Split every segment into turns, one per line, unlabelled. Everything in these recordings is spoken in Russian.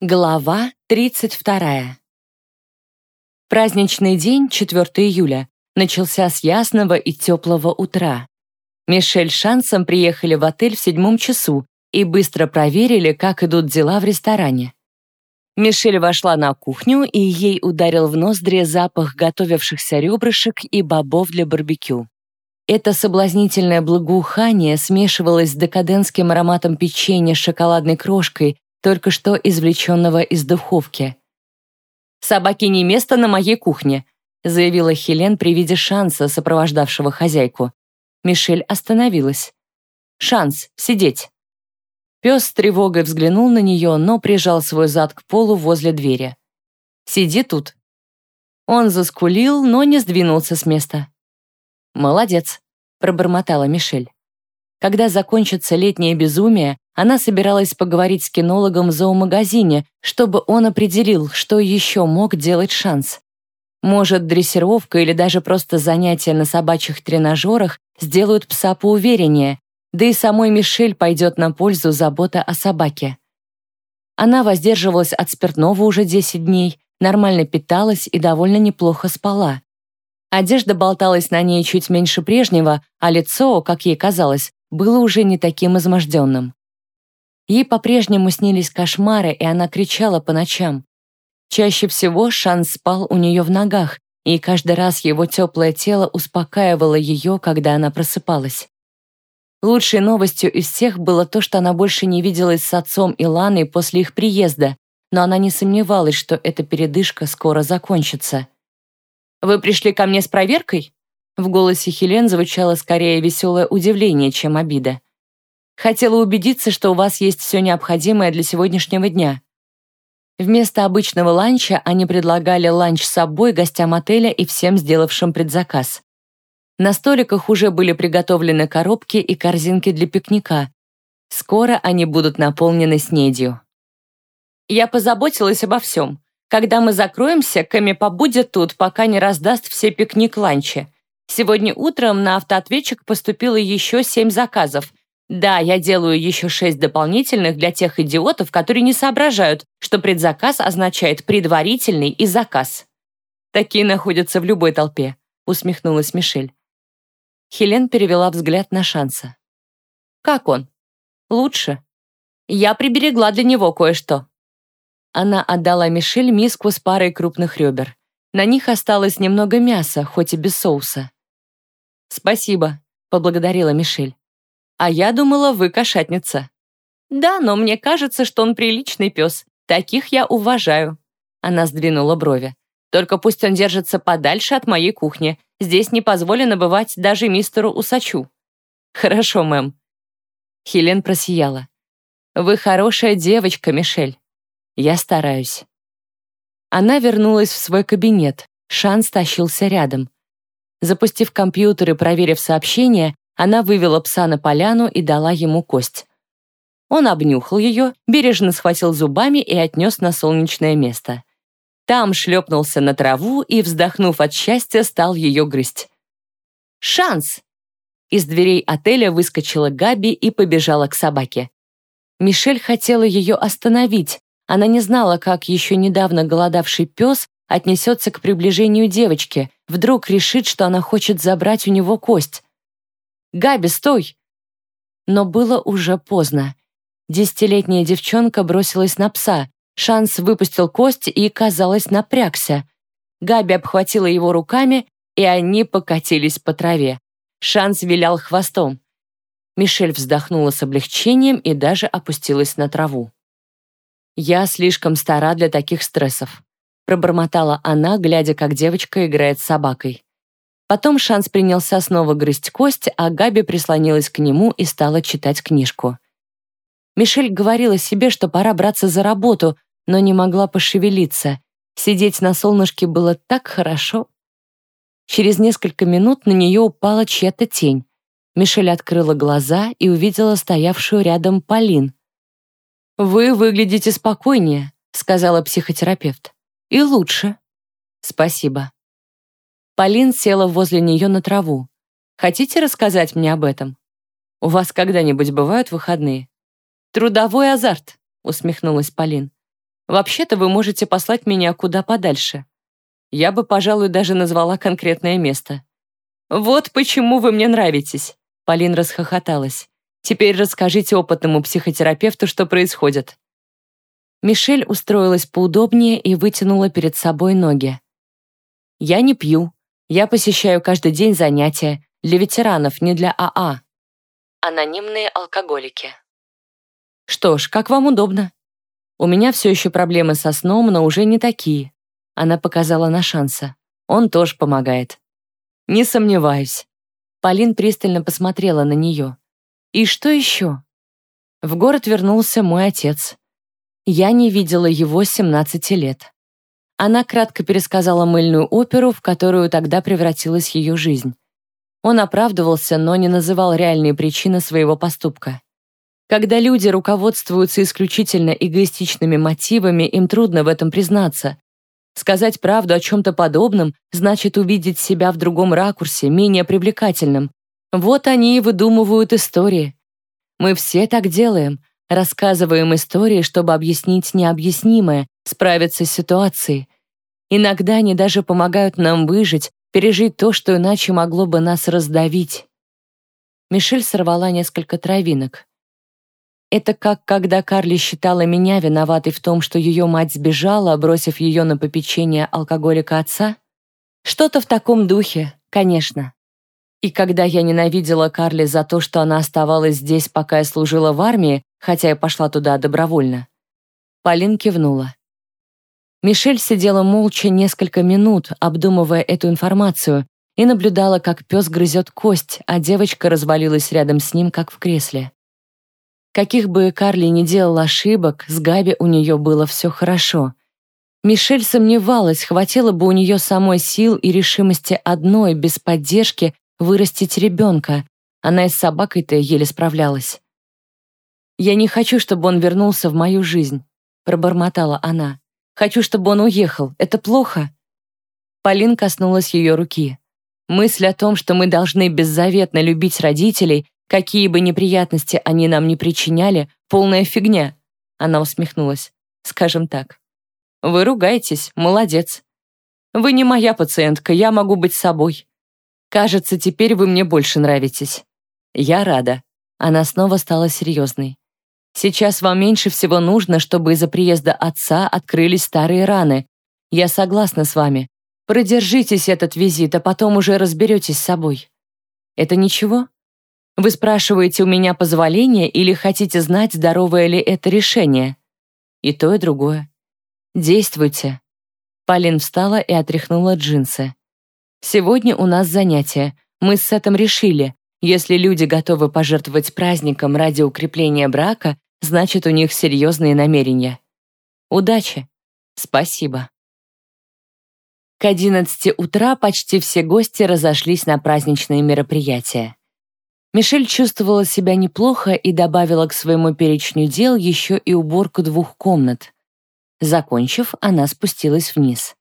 Глава 32. Праздничный день, 4 июля, начался с ясного и теплого утра. Мишель Шансом приехали в отель в седьмом часу и быстро проверили, как идут дела в ресторане. Мишель вошла на кухню, и ей ударил в ноздри запах готовившихся ребрышек и бобов для барбекю. Это соблазнительное благоухание смешивалось с декадентским ароматом печенья с шоколадной крошкой, только что извлеченного из духовки. «Собаке не место на моей кухне», заявила Хелен при виде шанса, сопровождавшего хозяйку. Мишель остановилась. «Шанс, сидеть». Пес с тревогой взглянул на нее, но прижал свой зад к полу возле двери. «Сиди тут». Он заскулил, но не сдвинулся с места. «Молодец», — пробормотала Мишель. Когда закончится летнее безумие, она собиралась поговорить с кинологом в зоомагазине, чтобы он определил, что еще мог делать шанс. Может, дрессировка или даже просто занятия на собачьих тренажерах сделают пса поувереннее, да и самой Мишель пойдет на пользу забота о собаке. Она воздерживалась от спиртного уже 10 дней, нормально питалась и довольно неплохо спала. Одежда болталась на ней чуть меньше прежнего, а лицо, как ей казалось, было уже не таким изможденным. Ей по-прежнему снились кошмары, и она кричала по ночам. Чаще всего Шан спал у нее в ногах, и каждый раз его теплое тело успокаивало ее, когда она просыпалась. Лучшей новостью из всех было то, что она больше не виделась с отцом и Ланой после их приезда, но она не сомневалась, что эта передышка скоро закончится. «Вы пришли ко мне с проверкой?» В голосе Хелен звучало скорее веселое удивление, чем обида. «Хотела убедиться, что у вас есть все необходимое для сегодняшнего дня». Вместо обычного ланча они предлагали ланч с собой гостям отеля и всем сделавшим предзаказ. На столиках уже были приготовлены коробки и корзинки для пикника. Скоро они будут наполнены снедью. Я позаботилась обо всем. Когда мы закроемся, Кэми побудет тут, пока не раздаст все пикник-ланчи. Сегодня утром на автоответчик поступило еще семь заказов. Да, я делаю еще шесть дополнительных для тех идиотов, которые не соображают, что предзаказ означает предварительный и заказ. Такие находятся в любой толпе, усмехнулась Мишель. Хелен перевела взгляд на Шанса. «Как он?» «Лучше. Я приберегла для него кое-что». Она отдала Мишель миску с парой крупных ребер. На них осталось немного мяса, хоть и без соуса. «Спасибо», — поблагодарила Мишель. «А я думала, вы кошатница». «Да, но мне кажется, что он приличный пес. Таких я уважаю». Она сдвинула брови. «Только пусть он держится подальше от моей кухни. Здесь не позволено бывать даже мистеру Усачу». «Хорошо, мэм». Хелен просияла. «Вы хорошая девочка, Мишель. Я стараюсь». Она вернулась в свой кабинет. Шан тащился рядом. Запустив компьютер и проверив сообщение, она вывела пса на поляну и дала ему кость. Он обнюхал ее, бережно схватил зубами и отнес на солнечное место. Там шлепнулся на траву и, вздохнув от счастья, стал ее грызть. «Шанс!» Из дверей отеля выскочила Габи и побежала к собаке. Мишель хотела ее остановить. Она не знала, как еще недавно голодавший пес отнесется к приближению девочки, вдруг решит, что она хочет забрать у него кость. «Габи, стой!» Но было уже поздно. Десятилетняя девчонка бросилась на пса. Шанс выпустил кость и, казалось, напрягся. Габи обхватила его руками, и они покатились по траве. Шанс вилял хвостом. Мишель вздохнула с облегчением и даже опустилась на траву. «Я слишком стара для таких стрессов пробормотала она, глядя, как девочка играет с собакой. Потом Шанс принялся снова грызть кость, а Габи прислонилась к нему и стала читать книжку. Мишель говорила себе, что пора браться за работу, но не могла пошевелиться. Сидеть на солнышке было так хорошо. Через несколько минут на нее упала чья-то тень. Мишель открыла глаза и увидела стоявшую рядом Полин. «Вы выглядите спокойнее», — сказала психотерапевт. И лучше. Спасибо. Полин села возле нее на траву. Хотите рассказать мне об этом? У вас когда-нибудь бывают выходные? Трудовой азарт, усмехнулась Полин. Вообще-то вы можете послать меня куда подальше. Я бы, пожалуй, даже назвала конкретное место. Вот почему вы мне нравитесь. Полин расхохоталась. Теперь расскажите опытному психотерапевту, что происходит. Мишель устроилась поудобнее и вытянула перед собой ноги. Я не пью. Я посещаю каждый день занятия. Для ветеранов, не для АА. Анонимные алкоголики. Что ж, как вам удобно. У меня все еще проблемы со сном, но уже не такие. Она показала на шанса. Он тоже помогает. Не сомневаюсь. Полин пристально посмотрела на нее. И что еще? В город вернулся мой отец. Я не видела его с 17 лет. Она кратко пересказала мыльную оперу, в которую тогда превратилась ее жизнь. Он оправдывался, но не называл реальные причины своего поступка. Когда люди руководствуются исключительно эгоистичными мотивами, им трудно в этом признаться. Сказать правду о чем-то подобном значит увидеть себя в другом ракурсе, менее привлекательном. Вот они и выдумывают истории. Мы все так делаем, рассказываем истории, чтобы объяснить необъяснимое, справиться с ситуацией. Иногда они даже помогают нам выжить, пережить то, что иначе могло бы нас раздавить. Мишель сорвала несколько травинок. Это как когда Карли считала меня виноватой в том, что ее мать сбежала, бросив ее на попечение алкоголика отца? Что-то в таком духе, конечно. И когда я ненавидела Карли за то, что она оставалась здесь, пока я служила в армии, хотя я пошла туда добровольно. Полин кивнула. Мишель сидела молча несколько минут, обдумывая эту информацию, и наблюдала, как пес грызет кость, а девочка развалилась рядом с ним, как в кресле. Каких бы Карли ни делал ошибок, с Габи у нее было все хорошо. Мишель сомневалась, хватило бы у нее самой сил и решимости одной, без поддержки, вырастить ребенка. Она и с собакой-то еле справлялась. «Я не хочу, чтобы он вернулся в мою жизнь», — пробормотала она. «Хочу, чтобы он уехал. Это плохо?» Полин коснулась ее руки. Мысль о том, что мы должны беззаветно любить родителей, Какие бы неприятности они нам не причиняли, полная фигня. Она усмехнулась. Скажем так. Вы ругаетесь, молодец. Вы не моя пациентка, я могу быть собой. Кажется, теперь вы мне больше нравитесь. Я рада. Она снова стала серьезной. Сейчас вам меньше всего нужно, чтобы из-за приезда отца открылись старые раны. Я согласна с вами. Продержитесь этот визит, а потом уже разберетесь с собой. Это ничего? Вы спрашиваете у меня позволения или хотите знать, здоровое ли это решение? И то, и другое. Действуйте. Полин встала и отряхнула джинсы. Сегодня у нас занятие. Мы с Сетом решили, если люди готовы пожертвовать праздником ради укрепления брака, значит, у них серьезные намерения. Удачи. Спасибо. К 11 утра почти все гости разошлись на праздничные мероприятия. Мишель чувствовала себя неплохо и добавила к своему перечню дел еще и уборку двух комнат. Закончив, она спустилась вниз.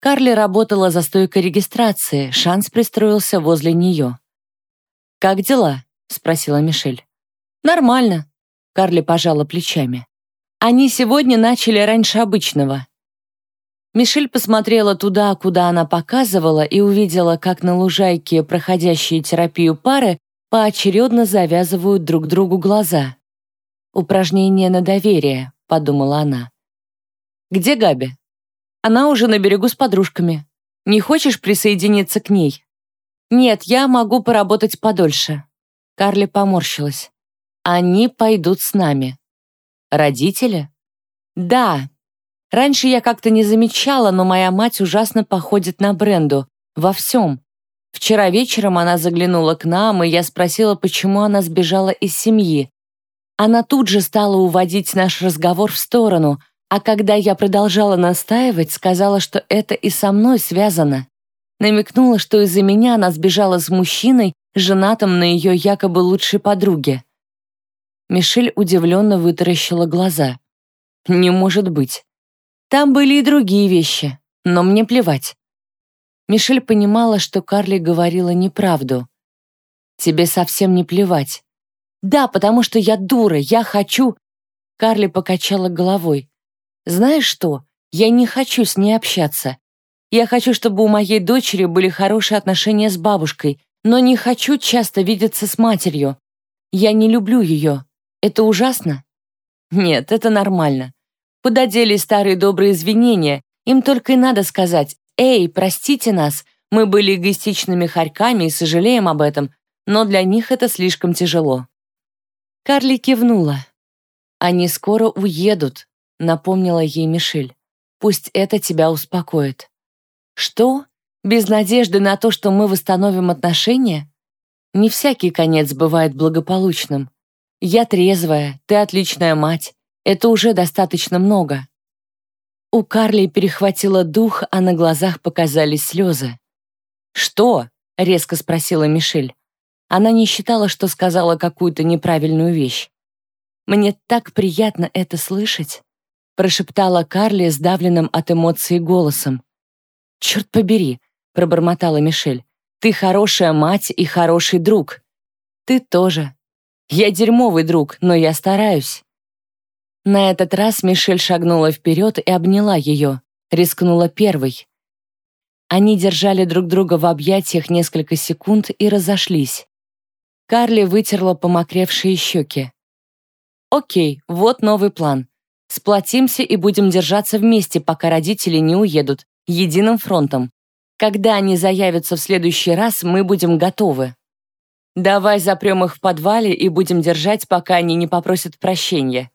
Карли работала за стойкой регистрации, Шанс пристроился возле нее. «Как дела?» — спросила Мишель. «Нормально», — Карли пожала плечами. «Они сегодня начали раньше обычного». Мишель посмотрела туда, куда она показывала, и увидела, как на лужайке проходящие терапию пары поочередно завязывают друг другу глаза. «Упражнение на доверие», — подумала она. «Где Габи?» «Она уже на берегу с подружками. Не хочешь присоединиться к ней?» «Нет, я могу поработать подольше». Карли поморщилась. «Они пойдут с нами». «Родители?» «Да. Раньше я как-то не замечала, но моя мать ужасно походит на Бренду. Во всем. Вчера вечером она заглянула к нам, и я спросила, почему она сбежала из семьи. Она тут же стала уводить наш разговор в сторону, а когда я продолжала настаивать, сказала, что это и со мной связано. Намекнула, что из-за меня она сбежала с мужчиной, женатым на ее якобы лучшей подруге. Мишель удивленно вытаращила глаза. «Не может быть. Там были и другие вещи, но мне плевать. Мишель понимала, что Карли говорила неправду. «Тебе совсем не плевать». «Да, потому что я дура, я хочу...» Карли покачала головой. Знаешь что? Я не хочу с ней общаться. Я хочу, чтобы у моей дочери были хорошие отношения с бабушкой, но не хочу часто видеться с матерью. Я не люблю ее. Это ужасно? Нет, это нормально. Куда делись старые добрые извинения? Им только и надо сказать «Эй, простите нас, мы были эгоистичными хорьками и сожалеем об этом, но для них это слишком тяжело». Карли кивнула. «Они скоро уедут», — напомнила ей Мишель. «Пусть это тебя успокоит». «Что? Без надежды на то, что мы восстановим отношения?» Не всякий конец бывает благополучным. Я трезвая, ты отличная мать. Это уже достаточно много. У Карли перехватило дух, а на глазах показались слезы. «Что?» — резко спросила Мишель. Она не считала, что сказала какую-то неправильную вещь. «Мне так приятно это слышать», — прошептала Карли сдавленным от эмоций голосом. «Черт побери», — пробормотала Мишель. «Ты хорошая мать и хороший друг. Ты тоже. Я дерьмовый друг, но я стараюсь». На этот раз Мишель шагнула вперед и обняла ее, рискнула первой. Они держали друг друга в объятиях несколько секунд и разошлись. Карли вытерла помокревшие щеки. «Окей, вот новый план. Сплотимся и будем держаться вместе, пока родители не уедут, единым фронтом. Когда они заявятся в следующий раз, мы будем готовы. Давай запрем их в подвале и будем держать, пока они не попросят прощения».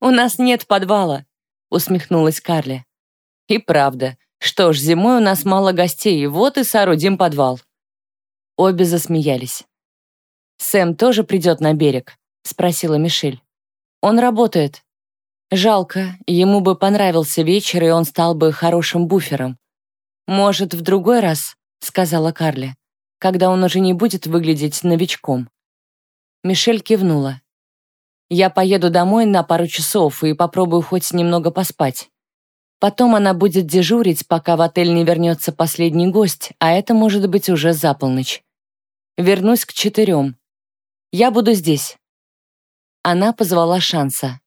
«У нас нет подвала», — усмехнулась Карли. «И правда. Что ж, зимой у нас мало гостей, вот и соорудим подвал». Обе засмеялись. «Сэм тоже придет на берег?» — спросила Мишель. «Он работает. Жалко, ему бы понравился вечер, и он стал бы хорошим буфером. Может, в другой раз?» — сказала Карли, «когда он уже не будет выглядеть новичком». Мишель кивнула. «Я поеду домой на пару часов и попробую хоть немного поспать. Потом она будет дежурить, пока в отель не вернется последний гость, а это может быть уже за полночь. Вернусь к четырем. Я буду здесь». Она позвала Шанса.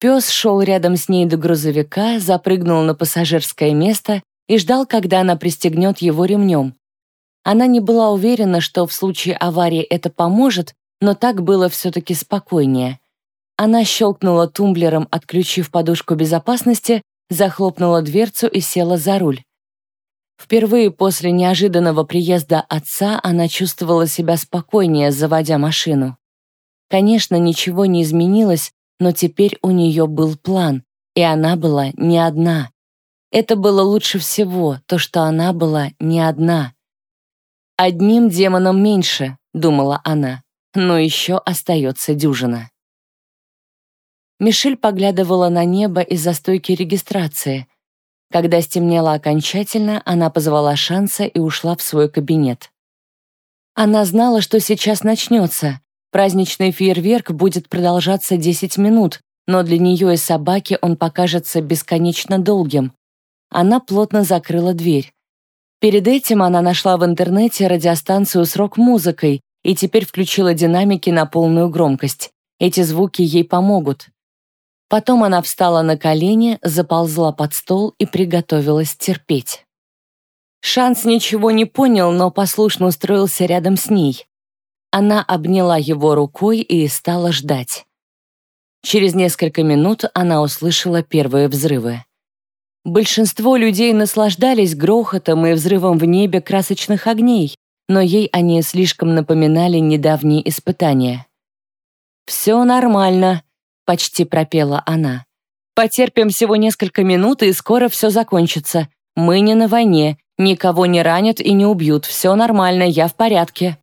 Пес шел рядом с ней до грузовика, запрыгнул на пассажирское место и ждал, когда она пристегнет его ремнем. Она не была уверена, что в случае аварии это поможет, но так было все-таки спокойнее. Она щелкнула тумблером, отключив подушку безопасности, захлопнула дверцу и села за руль. Впервые после неожиданного приезда отца она чувствовала себя спокойнее, заводя машину. Конечно, ничего не изменилось, но теперь у нее был план, и она была не одна. Это было лучше всего, то, что она была не одна. «Одним демоном меньше», — думала она, но еще остается дюжина. Мишель поглядывала на небо из-за стойки регистрации. Когда стемнело окончательно, она позвала Шанса и ушла в свой кабинет. Она знала, что сейчас начнется. Праздничный фейерверк будет продолжаться 10 минут, но для нее и собаки он покажется бесконечно долгим. Она плотно закрыла дверь. Перед этим она нашла в интернете радиостанцию с рок-музыкой и теперь включила динамики на полную громкость. Эти звуки ей помогут. Потом она встала на колени, заползла под стол и приготовилась терпеть. Шанс ничего не понял, но послушно устроился рядом с ней. Она обняла его рукой и стала ждать. Через несколько минут она услышала первые взрывы. Большинство людей наслаждались грохотом и взрывом в небе красочных огней, но ей они слишком напоминали недавние испытания. «Все нормально», почти пропела она. Потерпим всего несколько минут, и скоро все закончится. Мы не на войне, никого не ранят и не убьют, все нормально, я в порядке.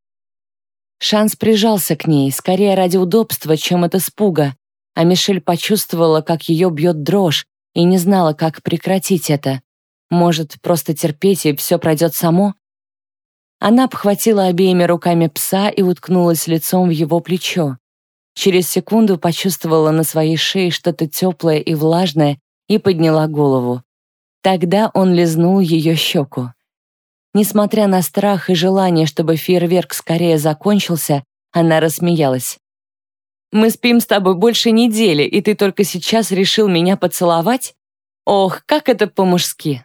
Шанс прижался к ней, скорее ради удобства, чем от испуга, а Мишель почувствовала, как ее бьет дрожь, и не знала, как прекратить это. Может, просто терпеть, и все пройдет само? Она обхватила обеими руками пса и уткнулась лицом в его плечо. Через секунду почувствовала на своей шее что-то теплое и влажное и подняла голову. Тогда он лизнул ее щеку. Несмотря на страх и желание, чтобы фейерверк скорее закончился, она рассмеялась. «Мы спим с тобой больше недели, и ты только сейчас решил меня поцеловать? Ох, как это по-мужски.